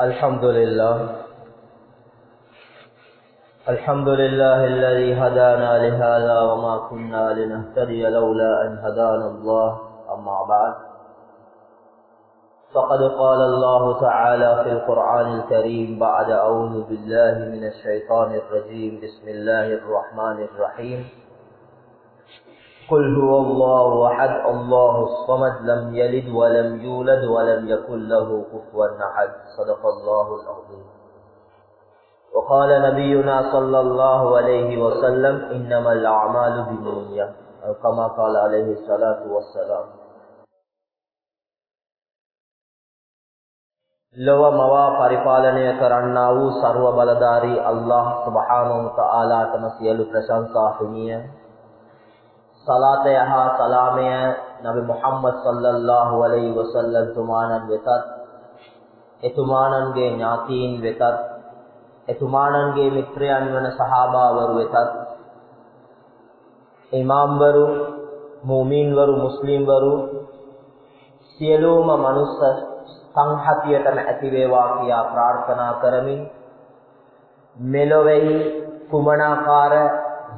الحمد لله. الحمد لله الذي هدانا لهذا وما كنا لنهتدي لولا أن هدانا الله. أما بعد. فقد قال الله تعالى في القرآن الكريم بعد أعوذ بالله من الشيطان الرجيم. بسم الله الرحمن الرحيم. قل هو الله أحد الله الصمد لم يلد ولم يولد ولم يكن له كفوا أحد. صدق الله العظيم. وقال نبينا صلى الله عليه وسلم إنما الأعمال بالنيات أو كما قال عليه الصلاة والسلام. ලොව මවා පරිපාලනය කරන්නා වූ සර්ව බලධාරී අල්ලාහ් සුබ්හානහු තාලාටම සියලු ප්‍රශංසා හිමිය සලාතය හා සලාමය නබි මුහම්මද් සල්ලල්ලාහු අලයිහි වසල්ලම් තුමාණන් වෙතත් එතුමාණන්ගේ ඥාතීන් වෙතත් එතුමාණන්ගේ මිත්‍රයන් වන සහාබාවරු වෙතත් ඉමාම්වරු මුමින්වරු මුස්ලිම්වරු සියලුම මනුස්ස සංහතියටම ඇති වේවා කියා ප්‍රාර්ථනා කරමින් මෙලොවෙහි කුමනාකාර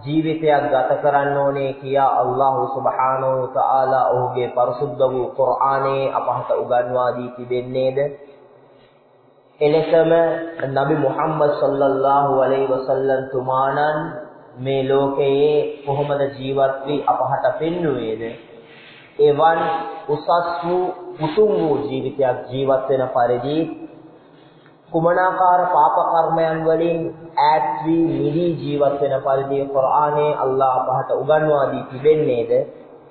ජීවිතයක් ගත කරන්න ඕනේ කියා අල්ලාහ් සුබ්හානහු තාලා ඔහුගේ පරිසුද්ධ වූ කුර්ආනයේ අපහට උගන්වා දී තිබෙන්නේද? එලෙසම නබි මුහම්මද් සල්ලල්ලාහු අලයිහි වසල්ලම් තුමාණන් මේ ලෝකයේ කොහොමද ජීවත් වී අපහට පෙන්වුවේද? එවන් උසස් වූ උතුම් වූ ජීවිතයක් ජීවත් වෙන පරිදි කුමනාකාර පාප කර්මයන් වලින් ඈත් වී මිදී ජීවත් වෙන පරිදි කුර්ආනයේ අල්ලාහ් අපහට උගන්වා දී තිබෙන්නේද?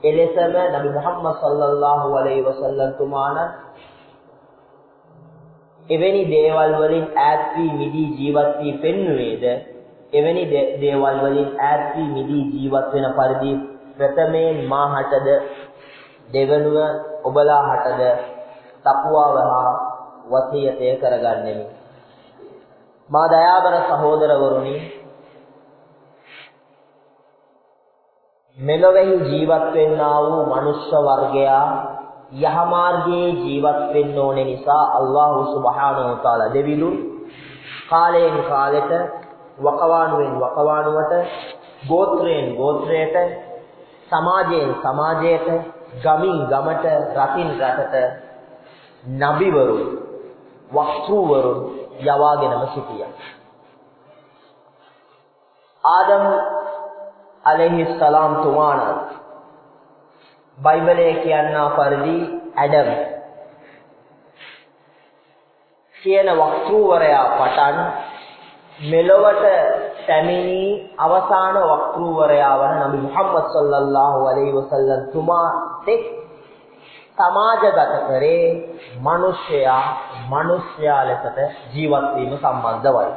එලෙසම නබි මුහම්මද් සල්ලල්ලාහු අලයිහි වසල්ලම් තුමාණන් එවැනි දේවල් වලින් ඈත් වී මිදී ජීවත් වී පෙන්වුවේද එවැනි දේවල් වලින් ඈත් වී මිදී ජීවත් වෙන පරිදි ප්‍රථමයෙන් මාහටද දෙවනුව ඔබලා හටද? තක්වාව හා වසියතය කරගන්නෙමි. මා දයාබර සහෝදරවරුනි මෙලොවෙහි ජීවත් වෙන්නා වූ මනුෂ්‍ය වර්ගයා යහමාර්ගයේ ජීවත් වෙන්න ඕනේ නිසා අල්ලාහ් සුබ්හානහු තාලා දෙවිලු කාලයෙන් කාලෙට වකවානුවෙන් වකවානුවට ගෝත්‍රයෙන් ගෝත්‍රයට සමාජයෙන් සමාජයට ගමින් ගමට රටින් රටට නබිවරු වක්තෘවරු යවාගෙනම සිටියා. ආදම් අලයිහි සලාම් තුමාණන් බයිබලයේ කියනා පරිදි ඇඩම් කියන වක්තෘවරයා පටන් මෙලොවට පැමිණි අවසාන වක්තෘවරයා වන නබි මුහම්මද් සල්ලල්ලාහු අලයිහි වසල්ලම් තුමා තෙක් සමාජගත කරේ මිනිසයා මිනිස්යා ලෙසට ජීවත් වීම සම්බන්ධවයි.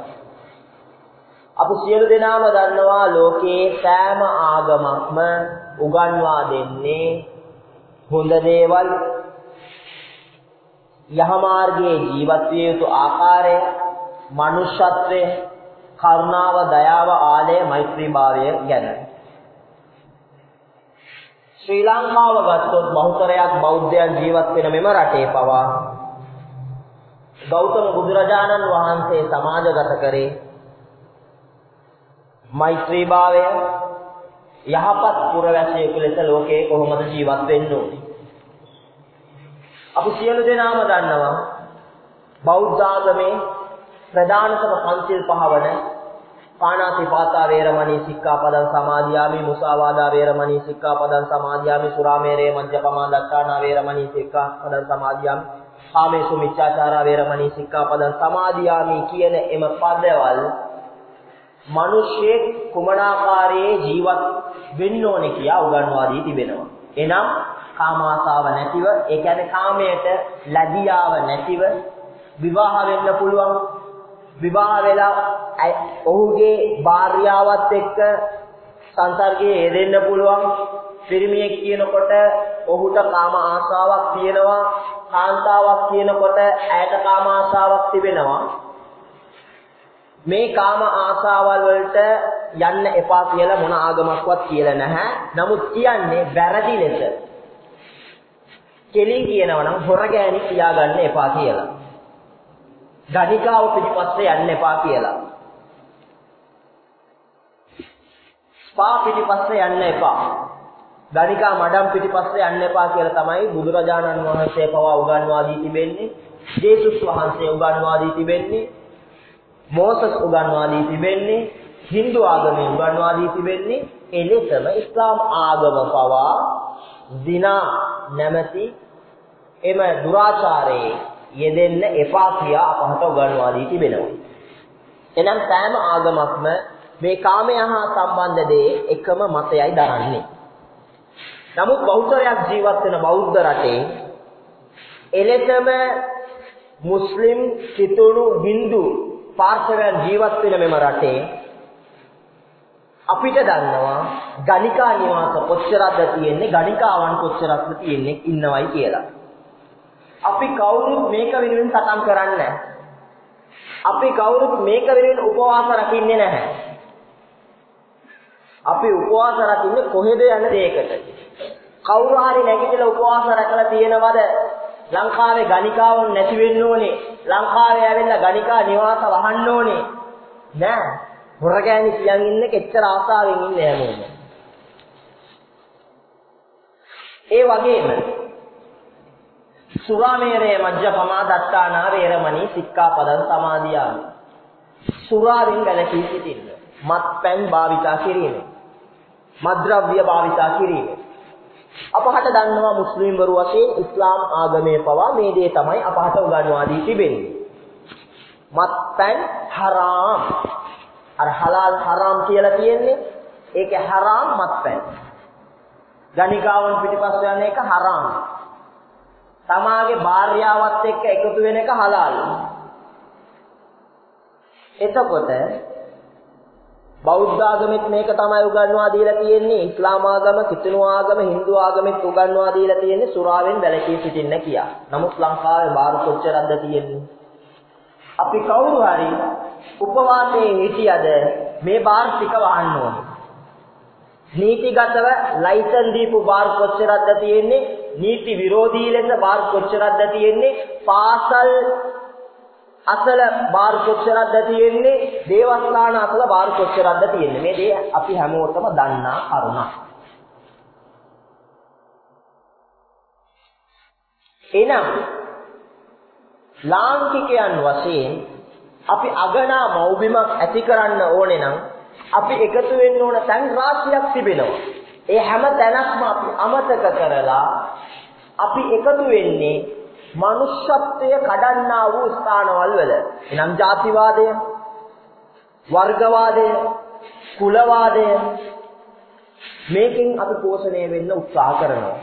අපි සියලු දෙනාම දන්නවා ලෝකයේ සෑම ආගමක්ම උගන්වා දෙන්නේ හොඳ දේවල් යහමාර්ගයේ ජීවත් විය යුතු ආකාරය, මනුෂ්‍යත්වය, කරුණාව, දයාව, ආලය, මෛත්‍රීභාවය ගැන. ශ්‍රී ලංකාව ගත්තොත් බහුතරයක් බෞද්ධයන් ජීවත් වෙන මෙම රටේ පවා ගෞතම බුදුරජාණන් වහන්සේ සමාජගත කරේ මෛත්‍රීභාවය යහපත් පුරවැසියෙකු ලෙස ලෝකයේ කොහොමද ජීවත් වෙන්න ඕනේ. අපි සියලු දෙනාම දන්නවා බෞද්ධ ආගමේ ප්‍රධානතම පන්සිල් පහවන පාණාතිපාතා වේරමණී සික්ඛාපදං සමාදියාමි මුසාවාදා වේරමණී සික්ඛාපදං සමාදියාමි සුරාමේරේ මජ්ජපමා දක්ඛානා වේරමණී සික්ඛාපදං සමාදියාමි කාමේසු මිච්ඡාචාරා වේරමණී සික්ඛාපදං සමාදියාමි කියන එම පදවල මිනිස්යෙක් කුමනාකාරයේ ජීවත් වෙන්න ඕනේ කියා උගන්වා දී තිබෙනවා. එනම් කාම ආසාව නැතිව, ඒ කියන්නේ කාමයට ලැබියාව නැතිව විවාහ වෙන්න පුළුවන්. විවාහ වෙලා ඔහුගේ භාර්යාවත් එක්ක සංසර්ගයේ යෙදෙන්න පුළුවන්. පිරිමියෙක් කියනකොට ඔහුට කාම ආසාවක් තියෙනවා. කාන්තාවක් කියනකොට ඇයට කාම ආසාවක් තිබෙනවා. මේ කාම ආසාවල් වලට යන්න එපා කියලා මොන ආගමක්වත් කියලා නැහැ. නමුත් කියන්නේ වැරදි ලෙස. කෙලින් කියනවා නම් හොර ගෑණි කියාගන්න එපා කියලා. ගණිකාව පිටිපස්සේ යන්න එපා කියලා. ස්පා පිටිපස්සේ යන්න එපා. ගණිකා මඩම් පිටිපස්සේ යන්න එපා කියලා තමයි බුදුරජාණන් වහන්සේ පවා උගන්වා දී තිබෙන්නේ. ජේසුස් වහන්සේ උගන්වා දී තිබෙන්නේ. මෝසස් උගන්වා දී තිබෙන්නේ. Hindu ආගමේ උගන්වා දී තිබෙන්නේ. එලෙසම ඉස්ලාම් ආගම පවා දිනා නැමැති එම දුරාචාරයේ යෙදෙන්න එපා කියා අපහට උගන්වා දී තිබෙනවා. එනම් සෑම ආගමක්ම මේ කාමය හා සම්බන්ධ දේ එකම මතයයි දරන්නේ. නමුත් බෞද්ධයක් ජීවත් වෙන බෞද්ධ රටේ එලෙසම මුස්ලිම් කිතුණු Hindu පාර්ශවයන් ජීවත් වෙන මෙම රටේ අපිට දන්නවා ගණිකා නිවාස කොච්චරක්ද තියෙන්නේ ගණිකාවන් කොච්චරක්ද තියෙන්නේ ඉන්නවයි කියලා. අපි කවුරුත් මේක වෙනුවෙන් සටන් කරන්නේ අපි කවුරුත් මේක වෙනුවෙන් උපවාස රකින්නේ නැහැ. අපි උපවාස රකින්නේ කොහෙද යන දෙයකට. කවුරු හරි නැගිටලා උපවාස රැකලා තියෙනවද? ලංකාවේ ගණිකාවන් නැති වෙන්න ඕනේ. ලංකාවේ ඇවිල්ලා ගණිකා නිවාස වහන්න ඕනේ. නෑ. හොරගෑනි කියන් ඉන්නේ කෙච්චර ආසාවෙන් ඉන්නේ හැමෝම. ඒ වගේම සුරාමේරේ මජ්ජපමා දත්තානා වේරමණී සික්ඛාපදං සමාදියාමි. සුරාවෙන් වැළකී සිටින්න. මත්පැන් භාවිතා කිරීම. මද්ද්‍රව්‍ය භාවිතා කිරීම. අපහට දන්නවා මුස්ලිම්වරු වශයෙන් ඉස්ලාම් ආගමේ පවා මේ දේ තමයි අපහට උගන්වා දී තිබෙන්නේ. මත්පැන් හරාම්. අර හලාල් හරාම් කියලා තියෙන්නේ ඒකේ හරාම් මත්පැන්. ගණිකාවන් පිටිපස්ස යන එක හරාම්. තමාගේ භාර්යාවත් එක්ක එකතු වෙන එක හලාල්. එතකොට බෞද්ධ ආගමෙත් මේක තමයි උගන්වා දීලා තියෙන්නේ ඉස්ලාම ආගම, කිතුණු ආගම, Hindu ආගමෙත් උගන්වා දීලා තියෙන්නේ සුරාවෙන් වැළකී සිටින්න කියා. නමුත් ලංකාවේ බාර කොච්චරක්ද තියෙන්නේ? අපි කවුරු හරි උපවාසයේ හිටියද මේ බාර් ටික වහන්න ඕනේ. නීතිගතව ලයිසන් දීපු බාර් කොච්චරක්ද තියෙන්නේ? නීති විරෝධී ලෙස බාර් කොච්චරක්ද තියෙන්නේ? පාසල් අසල බාර් කොච්චරක්ද තියෙන්නේ? දේවස්ථාන අසල බාර් කොච්චරක්ද තියෙන්නේ? මේ දේ අපි හැමෝටම දන්නා කරුණක්. එනම් ලාංකිකයන් වශයෙන් අපි අගනා මෞබිමක් ඇති කරන්න ඕනේ නම් අපි එකතු වෙන්න ඕන තැන් රාශියක් තිබෙනවා. ඒ හැම තැනක්ම අපි අමතක කරලා අපි එකතු වෙන්නේ මනුෂ්‍යත්වය කඩන්නා වූ ස්ථානවල වල. එනම් ಜಾතිවාදය, වර්ගවාදය, කුලවාදය මේකෙන් අපි පෝෂණය වෙන්න උත්සාහ කරනවා.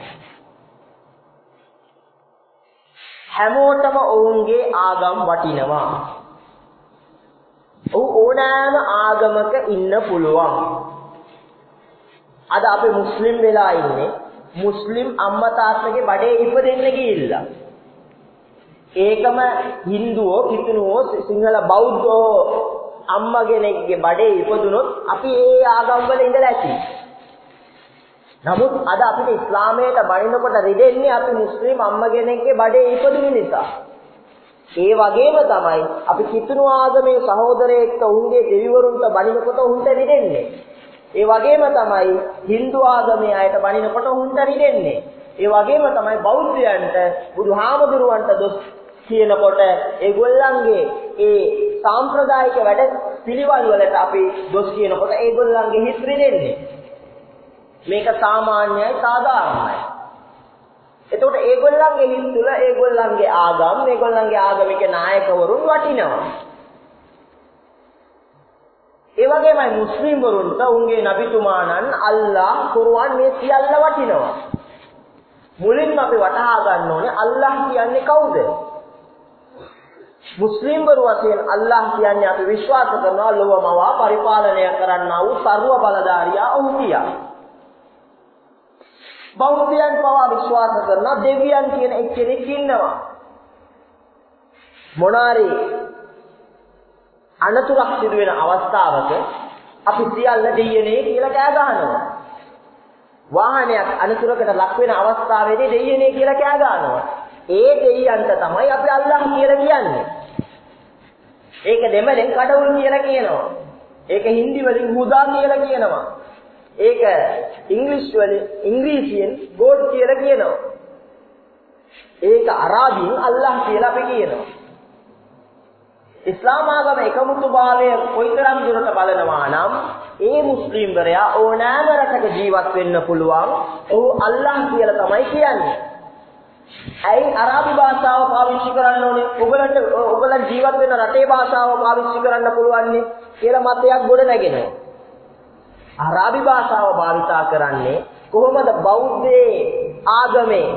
හැමෝටම ඔවුන්ගේ ආගම් වටිනවා. ඔව් ඕනෑම ආගමක ඉන්න පුළුවන්. අද අපි මුස්ලිම් වෙලා ඉන්නේ මුස්ලිම් අම්මා තාත්තගේ බඩේ ඉපදෙන්න ගිහිල්ලා. ඒකම Hinduවෝ කිතුනුවෝ සිංහල බෞද්ධෝ අම්මා කෙනෙක්ගේ බඩේ ඉපදුනොත් අපි ඒ ආගම් වල ඉඳලා ඇති. නමුත් අද අපිට ඉස්ලාමයට බණිනකොට රිදෙන්නේ අපි මුස්ලිම් අම්මා කෙනෙක්ගේ බඩේ ඉපදුන නිසා. ඒ වගේම තමයි අපි කිතුණු ආගමේ සහෝදරයෙක්ට උන්ගේ දෙවිවරුන්ට බණිනකොට උන්ට රිදෙන්නේ. ඒ වගේම තමයි Hindu ආගමේ අයට බණිනකොට උන්ට රිදෙන්නේ. ඒ වගේම තමයි බෞද්ධයන්ට බුදුහාමුදුරුවන්ට දොස් කියනකොට ඒගොල්ලන්ගේ ඒ සාම්ප්‍රදායික වැඩ පිළිවෙල වලට අපි දොස් කියනකොට ඒගොල්ලන්ගේ හිත් රිදෙන්නේ. මේක සාමාන්‍යයි සාධාරණයි. එතකොට ඒගොල්ලන්ගේ හිත් තුළ ඒගොල්ලන්ගේ ආගම්, ඒගොල්ලන්ගේ ආගමික නායකවරුන් වටිනවා. ඒ වගේමයි මුස්ලිම් වරුන්ට උන්ගේ නබිතුමාණන් අල්ලා කුර්ආන් මේ සියල්ල වටිනවා. මුලින්ම අපි වටහා ගන්න ඕනේ අල්ලාහ් කියන්නේ කවුද? මුස්ලිම්වරු වශයෙන් අල්ලාහ් කියන්නේ අපි විශ්වාස කරනවා ලෝවමවා පරිපාලනය කරන්නා වූ ਸਰව බලධාරියා ඔහු කියා. බෞද්ධයන් පවා විශ්වාස කරනවා දෙවියන් කියන එක්කෙනෙක් ඉන්නවා. මොනාරි අනතුරක් සිදු වෙන අවස්ථාවක අපි සියල්ල දෙයියනේ කියලා කෑ ගහනවා. වාහනයක් අනතුරකට ලක් වෙන අවස්ථාවේදී දෙයියනේ කියලා කෑ ගහනවා. ඒ දෙයියන්ට තමයි අපි අල්ලාහ් කියලා කියන්නේ. ඒක දෙමළෙන් කඩවුල් කියලා කියනවා. ඒක හින්දි වලින් හුදා කියලා කියනවා. ඒක ඉංග්‍රීසි වලින් ඉංග්‍රීසියෙන් ගෝඩ් කියලා කියනවා. ඒක අරාබියෙන් අල්ලාහ් කියලා අපි කියනවා. ඉස්ලාම ආගම එකමුතුභාවය කොයිතරම් දුරට බලනවා නම් ඒ මුස්ලිම්වරයා ඕනෑම රටක ජීවත් වෙන්න පුළුවන්. ඔහු අල්ලාහ් කියලා තමයි කියන්නේ. ඇයි අරාබි භාෂාව පාවිච්චි කරන්න ඕනේ? ඔයගලන්ට ඔයගලන් ජීවත් වෙන රටේ භාෂාව පාවිච්චි කරන්න පුළුවන් කියලා මතයක් ගොඩ නැගෙනවා. අරාබි භාෂාව භාවිතා කරන්නේ කොහොමද බෞද්ධයේ ආගමේ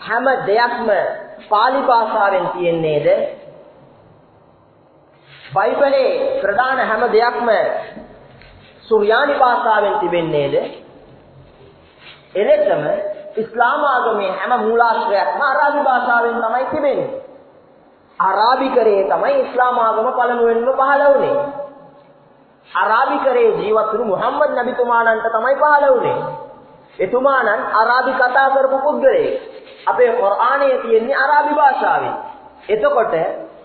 හැම දෙයක්ම pāli භාෂාවෙන් තියෙන්නේද? බයිබලේ ප්‍රධාන හැම දෙයක්ම සුර්යානි භාෂාවෙන් තිබෙන්නේද? එලෙසම ඉස්ලාම ආගමේ හැම මූලාශ්‍රයක්ම අරාබි භාෂාවෙන් තමයි තිබෙන්නේ. අරාබිකරේ තමයි ඉස්ලාම ආගම පළමුවෙන්ම පහළ වුණේ. අරාබිකරේ ජීවත් වුණු මුහම්මද් නබිතුමාණන්ට තමයි පහළ වුණේ. එතුමාණන් අරාබි කතා කරපු පුද්ගලයෙක්. අපේ කුර්ආනයේ තියෙන්නේ අරාබි භාෂාවෙන්. එතකොට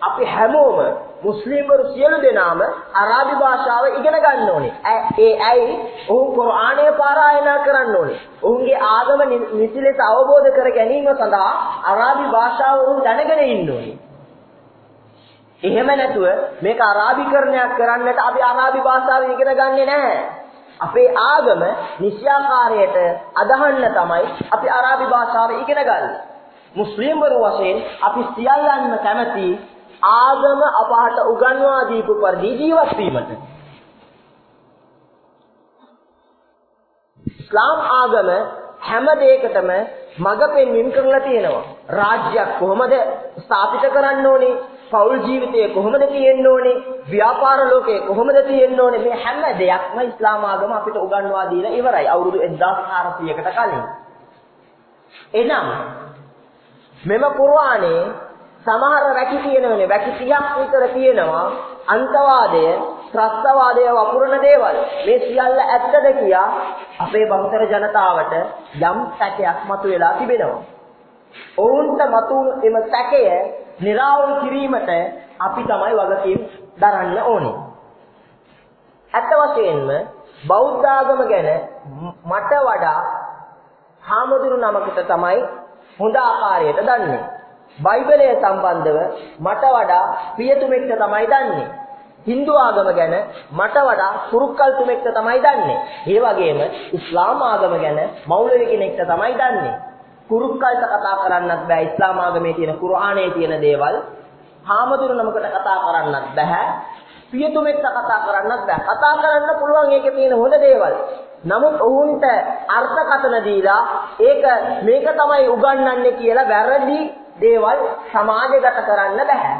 අපි හැමෝම මුස්ලිම්වරු සියලු දෙනාම අරාබි භාෂාව ඉගෙන ගන්න ඕනේ. ඒ ඇයි? ඔහු කුර්ආනය පාරායනා කරන්න ඕනේ. ඔහුගේ ආගම නිසි ලෙස අවබෝධ කර ගැනීම සඳහා අරාබි භාෂාව ඔහු දැනගෙන ඉන්න ඕනේ. එහෙම නැතුව මේක අරාබිකරණයක් කරන්නට අපි අරාබි භාෂාව ඉගෙන ගන්නෙ නැහැ. අපේ ආගම නිශ්‍යාකාරයට අදහන්න තමයි අපි අරාබි භාෂාව ඉගෙන ගන්න. මුස්ලිම්වරු වශයෙන් අපි සියල්ලන්ම කැමති ආගම අපහට උගන්වා දීපු පරිදි ජීවත් වීමට. ඉස්ලාම් ආගම හැම දෙයකටම මඟ පෙන්වීම කරලා තියෙනවා. රාජ්‍යයක් කොහොමද ස්ථාපිත කරන්න ඕනේ? පෞල් ජීවිතය කොහොමද තියෙන්න ඕනේ? ව්‍යාපාර ලෝකය කොහොමද තියෙන්න ඕනේ? මේ හැම දෙයක්ම ඉස්ලාම් ආගම අපිට උගන්වා දීලා ඉවරයි. අවුරුදු 1400කට කලින්. එනම් මෙම කුර්ආනයේ සමහර වැකි තියෙනවනේ. වැකි 30ක් විතර තියෙනවා. අන්තවාදය ත්‍රස්තවාදය වපුරන දේවල්. මේ සියල්ල ඇත්තද කියා අපේ බහුතර ජනතාවට යම් සැකයක් මතුවලා තිබෙනවා. ඔවුන්ට මතුවුණු එම සැකය निराවුල් කිරීමට අපි තමයි වගකීම් දරන්න ඕනේ. ඇත්ත වශයෙන්ම බෞද්ධ ආගම ගැන මට වඩා හාමුදුරු නමකට තමයි හොඳ ආකාරයට දන්නේ. බයිබලය සම්බන්ධව මට වඩා පියතුමෙක්ට තමයි දන්නේ. Hindu ආගම ගැන මට වඩා කුරුක්කල් තුමෙක්ට තමයි දන්නේ. ඒ වගේම ඉස්ලාම් ආගම ගැන මෞලවි කෙනෙක්ට තමයි දන්නේ. කුරුක්කල්ට කතා කරන්නත් බෑ ඉස්ලාම් ආගමේ තියෙන කුර්ආනයේ තියෙන දේවල්. හාමුදුරු නමකට කතා කරන්නත් බෑ. පියතුමෙක්ට කතා කරන්නත් බෑ. කතා කරන්න පුළුවන් ඒකේ තියෙන හොඳ දේවල්. නමුත් ඔවුන්ට අර්ථකථන දීලා ඒක මේක තමයි උගන්වන්නේ කියලා වැරදි දේවල් සමාජගත කරන්න බෑ.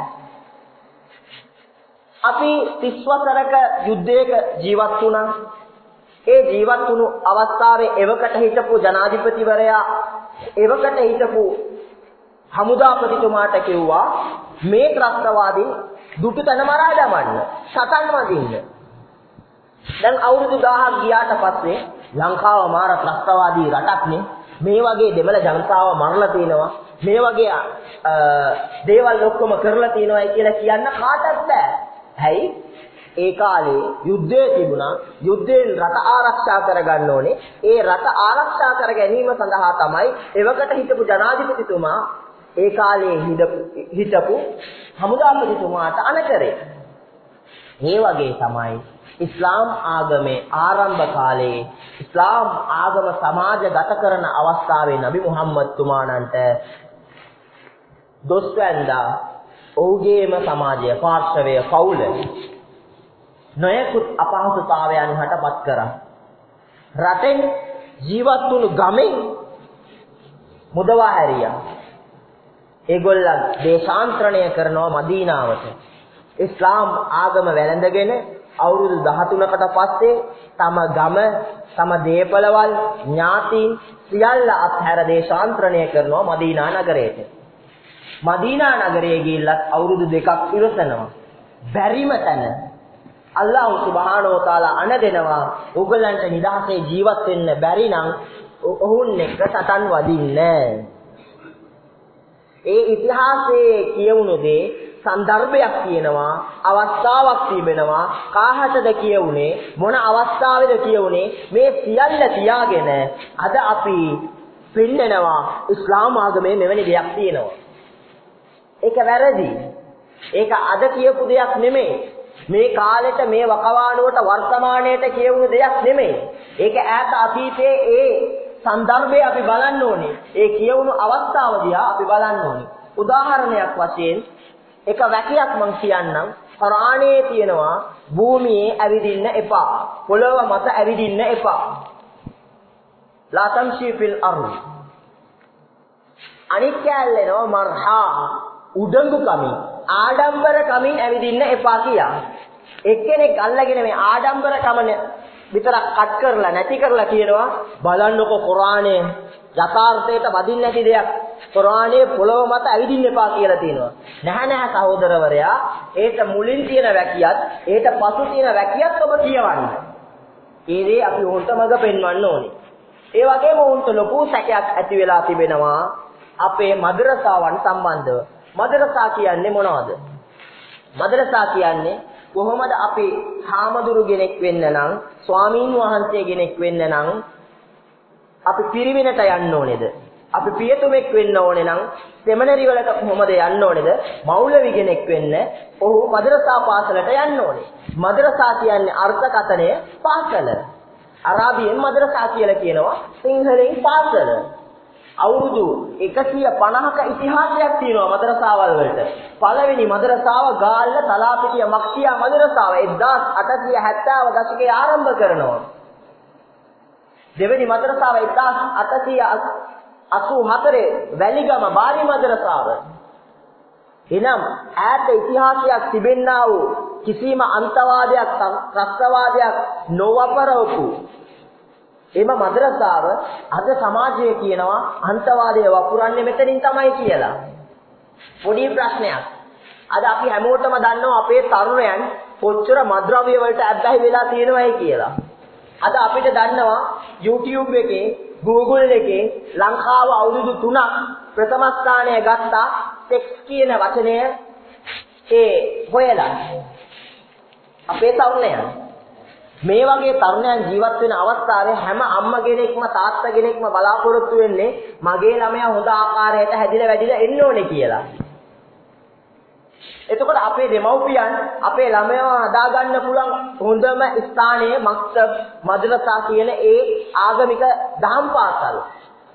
අපි 30 වසරක යුද්ධයක ජීවත් වුණා. ඒ ජීවත් වුණු අවස්ථාවේ එවකට හිටපු ජනාධිපතිවරයා එවකට හිටපු හමුදාපතිතුමාට කිව්වා මේ ත්‍රස්තවාදී දුටු තැන මරා දමන්න සතන් වදින්න. දැන් අවුරුදු 1000ක් ගියාට පස්සේ ලංකාව මාර ත්‍රස්තවාදී රටක්නේ. මේ වගේ දෙමළ ජනතාව මරලා තිනවා. මේ වගේ දේවල් ඔක්කොම කරලා තියෙනවායි කියලා කියන්න කාටවත් බෑ. ඇයි? ඒ කාලේ යුද්ධය තිබුණා. යුද්ධයෙන් රට ආරක්ෂා කරගන්න ඕනේ. ඒ රට ආරක්ෂා කර ගැනීම සඳහා තමයි එවකට හිටපු ජනාධිපතිතුමා ඒ කාලේ හිටපු හමුදාපතිතුමාට අනකරේ. මේ වගේ තමයි ඉස්ලාම් ආගමේ ආරම්භ කාලේ ඉස්ලාම් ආගම සමාජගත කරන අවස්ථාවේ නබි මුහම්මද් තුමාණන්ට දොස් වැන්දා ඔහුගේම සමාජය පාර්ශවය පවුල නොයෙකුත් අපහසුතාවයන් හටපත් කරා. රටෙන් ජීවත් වුණු ගමෙන් මුදවා හැරියා. ඒගොල්ලන් දේශාන්තරණය කරනවා මදීනාවට. ඉස්ලාම් ආගම වැළඳගෙන අවුරුදු 13කට පස්සේ තම ගම තම දේපලවල් ඥාතීන් සියල්ල අත්හැර දේශාන්තරණය කරනවා මදීනා නගරයට මදීනා නගරයේ ගිහිල්ලත් අවුරුදු දෙකක් ඉවසනවා. බැරිම තැන අල්ලාහ් සුබ්හානහු තාලා අණ දෙනවා. උගලන්ට නිදහසේ ජීවත් වෙන්න බැරි නම් ඔවුන් එක්ක සටන් වදින්න. ඒ ඉතිහාසයේ කියවුණු දේ සන්දර්භයක් තියෙනවා අවස්ථාවක් තිබෙනවා. කාහටද කියුනේ මොන අවස්ථාවේද කියුනේ මේ සියල්ල තියාගෙන අද අපි පින්නනවා ඉස්ලාම් ආගමේ මෙවැනි දෙයක් තියෙනවා. ඒක වැරදි. ඒක අද කියපු දෙයක් නෙමෙයි. මේ කාලෙට මේ වකවානුවට වර්තමානයේට කියවුණු දෙයක් නෙමෙයි. ඒක ඈත අතීතයේ ඒ සන්දර්භය අපි බලන්න ඕනේ. ඒ කියවුණු අවස්ථාව දිහා අපි බලන්න ඕනේ. උදාහරණයක් වශයෙන් එක වැකියක් මම කියන්නම්. කුරාණයේ තියෙනවා භූමියේ ඇවිදින්න එපා. පොළොව මත ඇවිදින්න එපා. ලා තම්ෂී ෆිල් අර්ද් අනිත් කැලේනවා මර්හා. උඩඟු කමින් ආඩම්බර කමින් ඇවිදින්න එපා කියා. එක්කෙනෙක් අල්ලගෙන මේ ආඩම්බර කමන විතරක් කට් කරලා නැති කරලා කියනවා බලන්නකො කුරාණයේ යථාර්ථයට වදින්න නැති දෙයක්. කුරාණයේ පොළොව මත ඇවිදින්න එපා කියලා තියෙනවා. නැහැ නැහැ සහෝදරවරයා, ඒට මුලින් තියෙන වැකියත්, ඒට පසු තියෙන වැකියත් ඔබ කියවන්න. ඒ දේ අපි උන්ට මඟ පෙන්වන්න ඕනේ. ඒ වගේම උන්ට ලොකු සැකයක් ඇති වෙලා තිබෙනවා අපේ මදරසාවන් සම්බන්ධව. මදරසා කියන්නේ මොනවද? මදරසා කියන්නේ කොහොමද අපි හාමුදුරු කෙනෙක් වෙන්න නම් ස්වාමීන් වහන්සේ කෙනෙක් වෙන්න නම් අපි පිරිවෙනට යන්න ඕනේද? අපි පියතුමෙක් වෙන්න ඕනේ නම් සෙමිනරි වලට කොහොමද යන්න ඕනේද? මෞලවි කෙනෙක් වෙන්න ඔහු මදරසා පාසලට යන්න ඕනේ. මදරසා කියන්නේ අර්ථකථනය පාසල. අරාබියෙන් මදරසා කියලා කියනවා සිංහලෙන් පාසල. අවුරුදු 150ක ඉතිහාසයක් තියෙනවා මදරසාවල් වලට. පළවෙනි මදරසාව ගාල්ල තලාපිටිය මක්සියා මදරසාව 1870 දශකයේ ආරම්භ කරනවා. දෙවෙනි මදරසාව 1884 වැලිගම බාරි මදරසාව. එනම් ඈත ඉතිහාසයක් තිබෙන්නා වූ කිසිම අන්තවාදයක් ත්‍රස්තවාදයක් නොවපරවපු එම මදරසාව අද සමාජයේ කියනවා අන්තවාදය වපුරන්නේ මෙතනින් තමයි කියලා. පොඩි ප්‍රශ්නයක්. අද අපි හැමෝටම දන්නවා අපේ තරුණයන් කොච්චර මද්‍රව්‍ය වලට අබ්බැහි වෙලා තියෙනවයි කියලා. අද අපිට දන්නවා YouTube එකේ Google එකේ ලංකාව අවුරුදු 3ක් ප්‍රථම ස්ථානය ගත්තා. සෙක්ස් කියන වචනය ඒ හොයලා. අපේ තරුණයන් මේ වගේ තරුණයන් ජීවත් වෙන අවස්ථාවේ හැම අම්මා කෙනෙක්ම තාත්තා කෙනෙක්ම බලාපොරොත්තු වෙන්නේ මගේ ළමයා හොඳ ආකාරයට හැදිලා වැඩිලා එන්න ඕනේ කියලා. එතකොට අපේ දෙමව්පියන් අපේ ළමයව හදාගන්න පුළුවන් හොඳම ස්ථානයේ මක්තබ් මද්රසා කියන ඒ ආගමික දහම් පාසල්.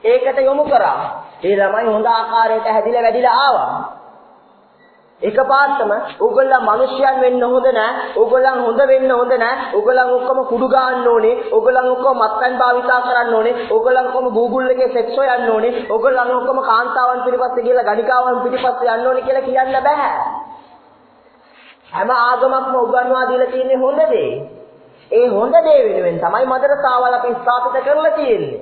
ඒකට යොමු කරා. ඒ ළමයි හොඳ ආකාරයට හැදිලා වැඩිලා ආවා. එකපාරටම ඕගොල්ලන් මිනිස්යන් වෙන්න හොඳ නෑ. ඕගොල්ලන් හොඳ වෙන්න හොඳ නෑ. ඕගොල්ලන් ඔක්කොම කුඩු ගන්න ඕනේ. ඕගොල්ලන් ඔක්කොම මත්පැන් භාවිතා කරන්න ඕනේ. ඕගොල්ලන් ඔක්කොම Google එකේ සෙක්ස් හොයන්න ඕනේ. ඕගොල්ලන් ඔක්කොම කාන්තාවන් පිටිපස්සේ ගිහලා ගණිකාවන් පිටිපස්සේ යන්න ඕනේ කියලා කියන්න බෑ. හැම ආගමක්ම උගන්වා දීලා තියෙන්නේ හොඳ දේ. ඒ හොඳ දේ වෙනුවෙන් තමයි මදරසාවල් අපි ස්ථාපිත කරලා තියෙන්නේ.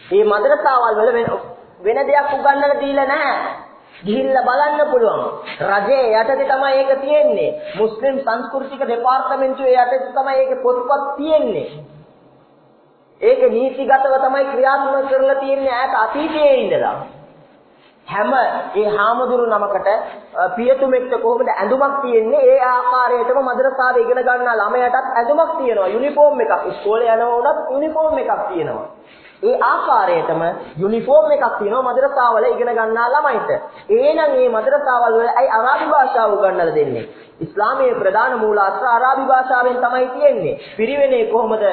මේ මදරසාවල් වල වෙන වෙන දෙයක් උගන්වලා දීලා නැහැ. ගිහිල්ලා බලන්න පුළුවන්. රජයේ යටතේ තමයි ඒක තියෙන්නේ. මුස්ලිම් සංස්කෘතික දෙපාර්තමේන්තුවේ යටතේ තමයි ඒක පොත්පත් තියෙන්නේ. ඒක නීතිගතව තමයි ක්‍රියාත්මක කරලා තියෙන්නේ ඈත අතීතයේ ඉඳලා. හැම ඒ හාමුදුරු නමකට පියතුමෙක්ට කොහොමද ඇඳුමක් තියෙන්නේ ඒ ආකාරයටම මදරසාවේ ඉගෙන ගන්න ළමයටත් ඇඳුමක් තියෙනවා යුනිෆෝම් එකක් ඉස්කෝලේ යනවා උනත් යුනිෆෝම් එකක් තියෙනවා ඒ ආකාරයටම යුනිෆෝම් එකක් තියෙනවා මදරසාවල ඉගෙන ගන්නා ළමයිට. එහෙනම් මේ මදරසාවල් වල අයි අරාබි භාෂාව උගන්වලා දෙන්නේ? ඉස්ලාමයේ ප්‍රධාන මූලාශ්‍ර අරාබි භාෂාවෙන් තමයි තියෙන්නේ. පිරිවෙනේ කොහොමද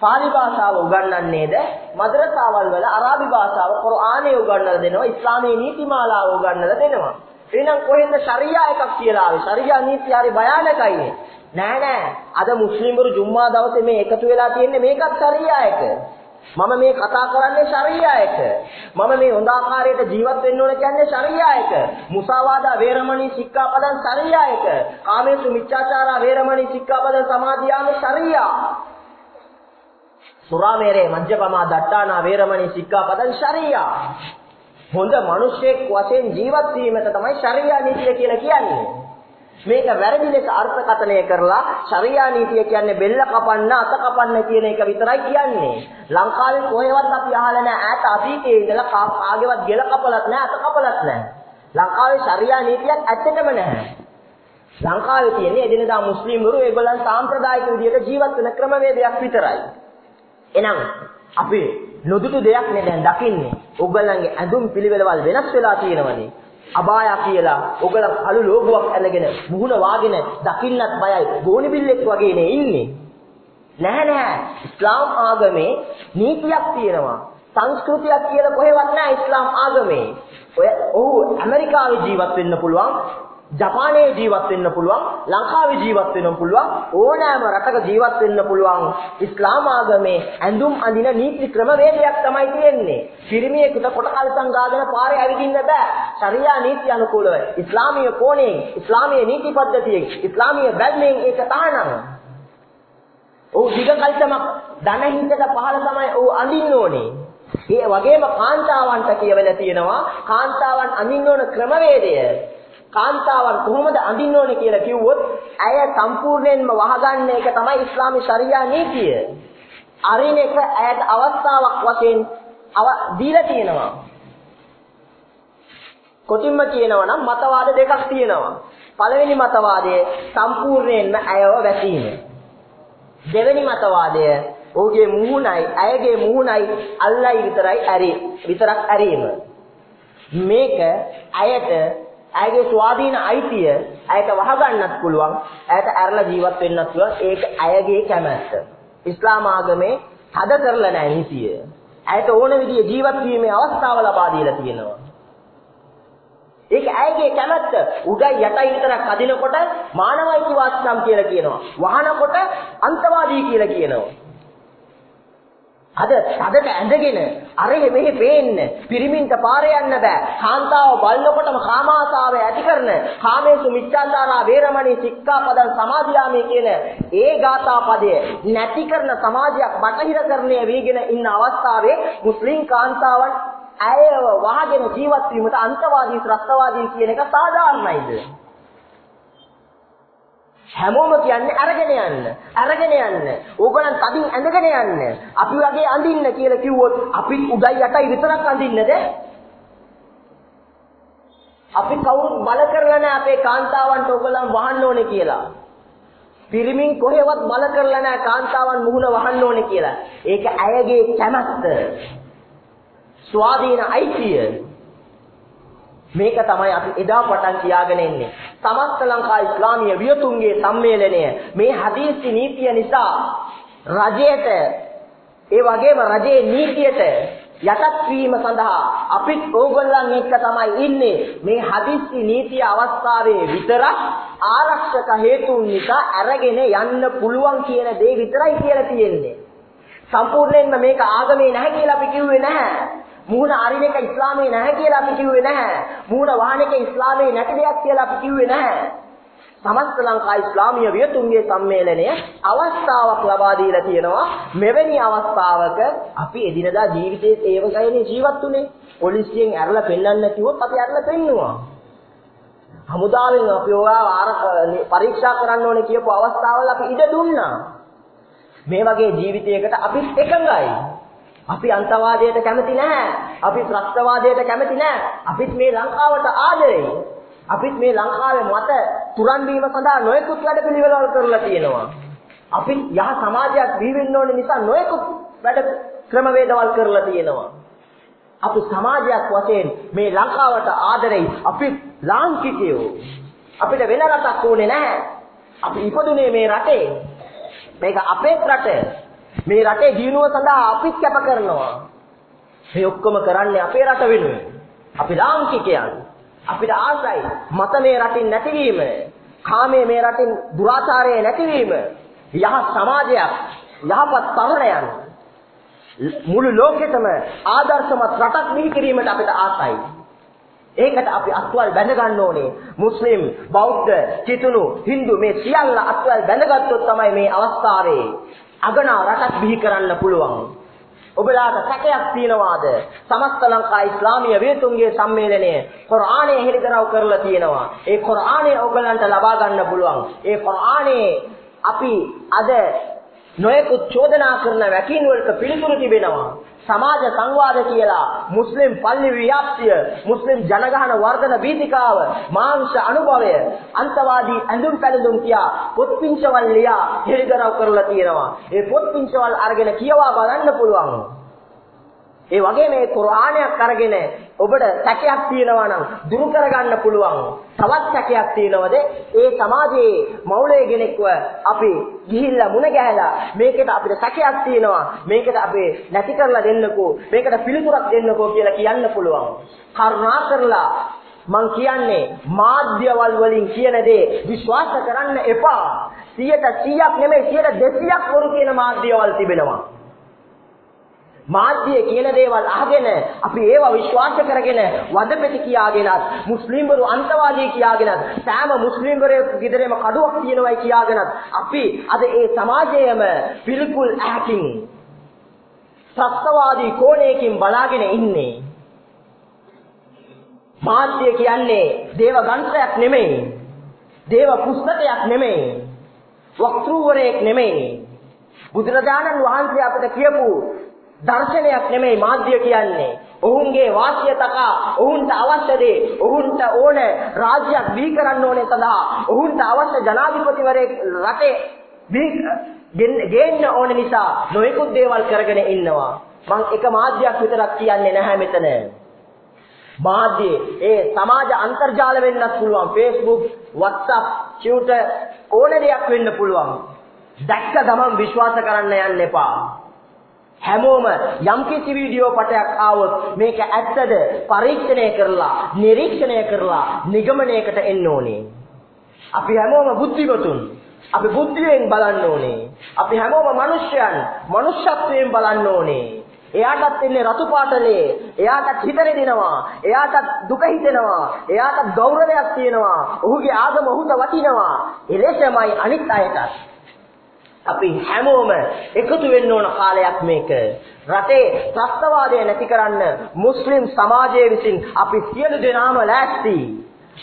පාලි භාෂාව උගන්වන්නේද? මද්රසාවල් වල අරාබි භාෂාව කුර්ආනය උගන්වලා දෙනවා ඉස්ලාමයේ නීතිමාලාව උගන්වලා දෙනවා. එහෙනම් කොහෙන්ද ශරියා එකක් කියලා ආවේ? ශරියා නීති හරි භයානකයිනේ නෑ නෑ. අද මුස්ලිම්වරු ජුම්මා දවසේ මේ එකතු වෙලා තියෙන්නේ මේකත් ශරියා එක. මම මේ කතා කරන්නේ ශරියා එක. මම මේ හොඳ ආකාරයට ජීවත් වෙන්න ඕන කියන්නේ ශරියා එක. මුසාවාදා වේරමණී සික්ඛාපදං ශරියා එක. කාමේසු මිච්ඡාචාරා වේරමණී සික්ඛාපදං සමාදියාම ශරියා. සුරාමේරේ මජ්ජපමා දට්ටානා වේරමණී සික්ඛාපදං ශරියා. හොඳ මිනිසෙක් වශයෙන් ජීවත් වීමට තමයි ශරියා නීතිය කියලා කියන්නේ. මේක වැරදි ලෙස අර්ථකථනය කරලා ශරියා නීතිය කියන්නේ බෙල්ල කපන්න අත කපන්න කියන එක විතරයි කියන්නේ. ලංකාවේ කොහෙවත් අපි අහලා නැහැ ඈත අතීතයේ ඉඳලා කාගේවත් ගෙල කපලත් නැහැ අත කපලත් නැහැ. ලංකාවේ ශරියා නීතියක් ඇත්තටම නැහැ. ලංකාවේ තියෙන්නේ එදිනදා මුස්ලිම්වරු ඒගොල්ලන් සාම්ප්‍රදායික විදිහට ජීවත් වෙන ක්‍රමවේදයක් විතරයි. එහෙනම් අපි නොදුටු දෙයක් නේ දැන් දකින්නේ. ඔයගොල්ලන්ගේ ඇඳුම් පිළිවෙලවල් වෙනස් වෙලා තියෙනවනේ. අබායා කියලා ඔයගොල්ලන් අලු ලෝගුවක් ඇඳගෙන මුහුණ වාගෙන දකින්නත් බයයි. ගෝනි බිල්ලෙක් වගේනේ ඉන්නේ. නැහැ නැහැ. ඉස්ලාම් ආගමේ නීතියක් තියෙනවා. සංස්කෘතියක් කියලා කොහෙවත් නැහැ ඉස්ලාම් ආගමේ. ඔය ඔහු ඇමරිකාවේ ජීවත් වෙන්න පුළුවන්. ජපානයේ ජීවත් වෙන්න පුළුවන් ලංකාවේ ජීවත් වෙන්න පුළුවන් ඕනෑම රටක ජීවත් වෙන්න පුළුවන්. ඉස්ලාම ආගමේ ඇඳුම් අඳින නීති ක්‍රමවේදයක් තමයි තියෙන්නේ. පිරිමියෙකුට කොට කල්සම් ගාගෙන පාරේ ඇවිදින්න බෑ. ශරියා නීති අනුකූලව ඉස්ලාමීය කෝණයෙන් ඉස්ලාමීය නීති පද්ධතියෙන් ඉස්ලාමීය බැල්මෙන් ඒක තහනම්. ඔව් දිග කල්සමක් ධන හිතට පහළ තමයි ඔව් අඳින්න ඕනේ. ඒ වගේම කාන්තාවන්ට කියවෙලා තියෙනවා කාන්තාවන් අඳින්න ඕන ක්‍රමවේදය. කාන්තාවන් කොහොමද අඳින්න ඕනේ කියලා කිව්වොත් ඇය සම්පූර්ණයෙන්ම වහගන්න එක තමයි ඉස්ලාමී ශරියා නීතිය. අරින එක ඇයට අවස්ථාවක් වශයෙන් දීලා තියෙනවා. කොටින්ම කියනවා නම් මතවාද දෙකක් තියෙනවා. පළවෙනි මතවාදය සම්පූර්ණයෙන්ම ඇයව වැසීම. දෙවෙනි මතවාදය ඔහුගේ මුහුණයි ඇයගේ මුහුණයි අල්ලයි විතරයි ඇරි විතරක් ඇරීම. මේක ඇයට ඇයගේ ස්වාධීන අයිතිය ඇයට වහගන්නත් පුළුවන්. ඇයට ඇරලා ජීවත් වෙන්නත් පුළුවන්. ඒක ඇයගේ කැමැත්ත. ඉස්ලාම ආගමේ හද කරලා නැහැ නීතිය. ඇයට ඕන විදිහේ ජීවත් වීමේ අවස්ථාව ලබා දීලා තියෙනවා. ඒක ඇයගේ කැමැත්ත. උඩයි යටයි විතරක් අදිනකොට මානවයික වාස්තම් කියලා කියනවා. වහනකොට අන්තවාදී කියලා කියනවා. අද සදට ඇඳගෙන අරෙහි මෙහි පේන්න පිරිමින්ට පාරේ යන්න බෑ. කාන්තාව බලනකොටම කාමාසාව ඇති කරන කාමේසු මිච්ඡාචාරා වේරමණී සික්ඛාපදං සමාදියාමි කියන ඒ ගාථා පදය නැති කරන සමාජයක් බටහිර කරණය වීගෙන ඉන්න අවස්ථාවේ මුස්ලිම් කාන්තාවන් ඇයව වහගෙන ජීවත් වීමට අන්තවාදී ශ්‍රස්තවාදී කියන එක සාධාරණයිද? හැමෝම කියන්නේ අරගෙන යන්න. අරගෙන යන්න. ඕගලන් තදින් ඇඳගෙන යන්න. අපි වගේ අඳින්න කියලා කිව්වොත් අපි උඩයි යටයි විතරක් අඳින්නද? අපි කවුරුත් බල කරලා නැහැ අපේ කාන්තාවන්ට ඕගලන් වහන්න ඕනේ කියලා. පිරිමින් කොහෙවත් බල කරලා නැහැ කාන්තාවන් මුහුණ වහන්න ඕනේ කියලා. ඒක ඇයගේ කැමැත්ත. ස්වාධීන අයිතිය. මේක තමයි අපි එදා පටන් කියාගෙන ඉන්නේ. සමස්ත ලංකා ඉස්ලාමීය වියතුන්ගේ සම්මේලනය. මේ හදීසි නීතිය නිසා රජයට ඒ වගේම රජයේ නීතියට යටත් වීම සඳහා අපිත් ඕගොල්ලන් එක්ක තමයි ඉන්නේ. මේ හදිස්සි නීතිය අවස්ථාවේ විතරක් ආරක්ෂක හේතුන් නිසා අරගෙන යන්න පුළුවන් කියන දේ විතරයි කියලා තියෙන්නේ. සම්පූර්ණයෙන්ම මේක ආගමේ නැහැ කියලා අපි කිව්වේ නැහැ. මූණ අරින එක ඉස්ලාමයේ නැහැ කියලා අපි කිව්වේ නැහැ. මූණ වහන එක ඉස්ලාමයේ නැති දෙයක් කියලා අපි කිව්වේ නැහැ. සමස්ත ලංකා ඉස්ලාමීය වියතුන්ගේ සම්මේලනය අවස්ථාවක් ලබා දීලා තියෙනවා. මෙවැනි අවස්ථාවක අපි එදිනදා ජීවිතයේ ඒව ගයනේ ජීවත් උනේ. පොලිසියෙන් ඇරලා පෙන්වන්න කිව්වොත් අපි ඇරලා පෙන්නුවා. හමුදාවෙන් අපි ඔයාව පරීක්ෂා කරන්න ඕනේ කියපු අවස්ථාවල අපි ඉඩ දුන්නා. මේ වගේ ජීවිතයකට අපිත් එකඟයි. අපි අන්තවාදයට කැමති නැහැ. අපි ත්‍රස්තවාදයට කැමති නැහැ. අපිත් මේ ලංකාවට ආදරෙයි. අපිත් මේ ලංකාවේ මත තුරන් වීම සඳහා නොයෙකුත් වැඩ පිළිවෙළවල් කරලා තියෙනවා. අපි යහ සමාජයක් දී වෙන්න ඕන නිසා නොයෙකුත් වැඩ ක්‍රමවේදවල් කරලා තියෙනවා. අපි සමාජයක් වශයෙන් මේ ලංකාවට ආදරෙයි. අපි ලාංකිකයෝ. අපිට වෙන රටක් ඕනේ නැහැ. අපි ඉපදුනේ මේ රටේ. මේක අපේ රට. මේ රටේ දිනුව සඳහා අපිත් කැප කරනවා. මේ ඔක්කොම කරන්නේ අපේ රට වෙනුවෙන්. අපි ලාංකිකයන්. අපිට ආසයි මත මේ රටින් නැතිවීම. කාමයේ මේ රටින් දුරාචාරයේ නැතිවීම. යහ සමාජයක් යහපත් තරුණයන් මුළු ලෝකෙටම ආදර්ශමත් රටක් බිහි කිරීමට අපිට ආසයි. ඒකට අපි අත්වල් බැඳ ගන්න ඕනේ. මුස්ලිම්, බෞද්ධ, කිතුණු, Hindu මේ සියල්ල අත්වල් බැඳගත්තොත් තමයි මේ අවස්ථාවේ අගනා රටක් බිහි කරන්න පුළුවන්. ඔබලාට සැකයක් තියනවාද? සමස්ත ලංකා ඉස්ලාමීය වේතුන්ගේ සම්මේලනය කුර්ආනයේ හෙළිදරව් කරලා තියෙනවා. ඒ කුර්ආනය ඔයගලන්ට ලබා ගන්න පුළුවන්. ඒ කුර්ආනයේ අපි අද නොයෙකුත් චෝදනා කරන වැකීන් වලට පිළිතුරු තිබෙනවා. සමාජ සංවාද කියලා මුස්ලිම් පල්ලි ව්‍යාප්තිය මුස්ලිම් ජනගහන වර්ධන බීතිකාව මාංශ අනුභවය අන්තවාදී ඇඳුම් පැළඳුම් කියා පොත්පිංචවල් ලියා හෙළිදරව් කරලා තියෙනවා. ඒ පොත්පිංචවල් අරගෙන කියවා බලන්න පුළුවන්. ඒ වගේ මේ කුර්ආනයක් අරගෙන ඔබට සැකයක් තියෙනවා නම් දුරු කරගන්න පුළුවන්. තවත් සැකයක් තියෙනවද? ඒ සමාජයේ මෞලයේ කෙනෙක්ව අපි ගිහිල්ලා මුණ ගැහලා මේකට අපිට සැකයක් තියෙනවා. මේකට අපි නැති කරලා දෙන්නකෝ. මේකට පිළිතුරක් දෙන්නකෝ කියලා කියන්න පුළුවන්. කරුණා කරලා මං කියන්නේ මාධ්‍යවල වලින් කියන දේ විශ්වාස කරන්න එපා. 100ක් නෙමෙයි 200ක් වරු කියන මාධ්‍යවල තිබෙනවා. මාධ්‍ය කියන දේවල් අහගෙන අපි ඒවා විශ්වාස කරගෙන වදපෙති කියාගෙනත් මුස්ලිම්වරු අන්තවාදී කියාගෙනත් සෑම මුස්ලිම්වරයෙකු ගෙදරේම කඩුවක් තියෙනවයි කියාගෙනත් අපි අද ඒ සමාජයේම පිළිකුල් ඇකින් ත්‍ස්තවාදී කෝණයකින් බලාගෙන ඉන්නේ. මාධ්‍ය කියන්නේ දේව ගන්ත්‍රයක් නෙමෙයි දේව පුස්තකයක් නෙමෙයි වක්තෘවරයෙක් නෙමෙයි. බුදුරජාණන් වහන්සේ අපිට කියපු දර්ශනයක් නෙමෙයි මාධ්‍ය කියන්නේ. ඔවුන්ගේ වාසිය තකා ඔවුන්ට අවශ්‍ය දේ ඔවුන්ට ඕන රාජ්‍යයක් දී කරන්න ඕනේ සඳහා ඔවුන්ට අවශ්‍ය ජනාධිපතිවරයෙක් රටේ ගේන්න ඕන නිසා නොයෙකුත් දේවල් කරගෙන ඉන්නවා. මං එක මාධ්‍යයක් විතරක් කියන්නේ නැහැ මෙතන. මාධ්‍ය ඒ සමාජ අන්තර්ජාල වෙන්නත් පුළුවන්. Facebook, WhatsApp, Twitter ඕන දෙයක් වෙන්න පුළුවන්. දැක්ක ගමන් විශ්වාස කරන්න යන්න එපා. හැමෝම යම්කිසි වීඩියෝ පටයක් ආවොත් මේක ඇත්තද පරීක්ෂණය කරලා නිරීක්ෂණය කරලා නිගමනයකට එන්න ඕනේ. අපි හැමෝම බුද්ධිමතුන්. අපි බුද්ධියෙන් බලන්න ඕනේ. අපි හැමෝම මිනිස්යන් මනුෂ්‍යත්වයෙන් බලන්න ඕනේ. එයාටත් ඉන්නේ රතු පාටලේ. එයාටත් හිත රෙදිනවා. එයාටත් දුක හිතෙනවා. එයාටත් ගෞරවයක් තියෙනවා. ඔහුගේ ආගම ඔහුට වටිනවා. එලෙසමයි අනිත් අයටත්. අපි හැමෝම එකතු වෙන්න ඕන කාලයක් මේක. රටේ ත්‍ස්තවාදය නැති කරන්න මුස්ලිම් සමාජය විසින් අපි සියලු දෙනාම ලෑස්ති.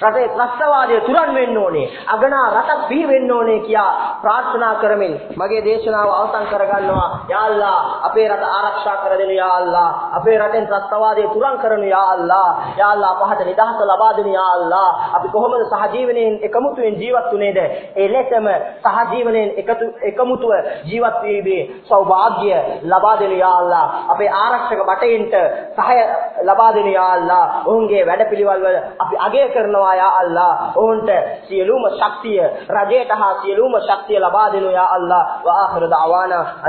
රටේ ත්‍රස්තවාදය තුරන් වෙන්න ඕනේ. අගනා රටක් බිහි වෙන්න ඕනේ කියා ප්‍රාර්ථනා කරමින් මගේ දේශනාව අවසන් කරගන්නවා. යා අල්ලා අපේ රට ආරක්ෂා කර දෙනු යා අල්ලා. අපේ රටෙන් ත්‍රස්තවාදය තුරන් කරනු යා අල්ලා. යා අල්ලා පහට නිදහස ලබා දෙනු යා අල්ලා. අපි කොහොමද සහජීවනයෙන් එකමුතුවෙන් ජීවත් වුනේද? ඒ ලෙසම සහජීවනයෙන් එකතු එකමුතුව ජීවත් වීමේ සෞභාග්‍ය ලබා දෙනු යා අල්ලා. අපේ ආරක්ෂක බටයින්ට සහාය ලබා දෙනු යා අල්ලා. ඔවුන්ගේ වැඩපිළිවෙල් වල අපි අගය කරනවා කරනවා යා අල්ලා. ඔවුන්ට සියලුම ශක්තිය රජයට හා සියලුම ශක්තිය ලබා දෙනු යා අල්ලා. වා ආඛිර දඅවානා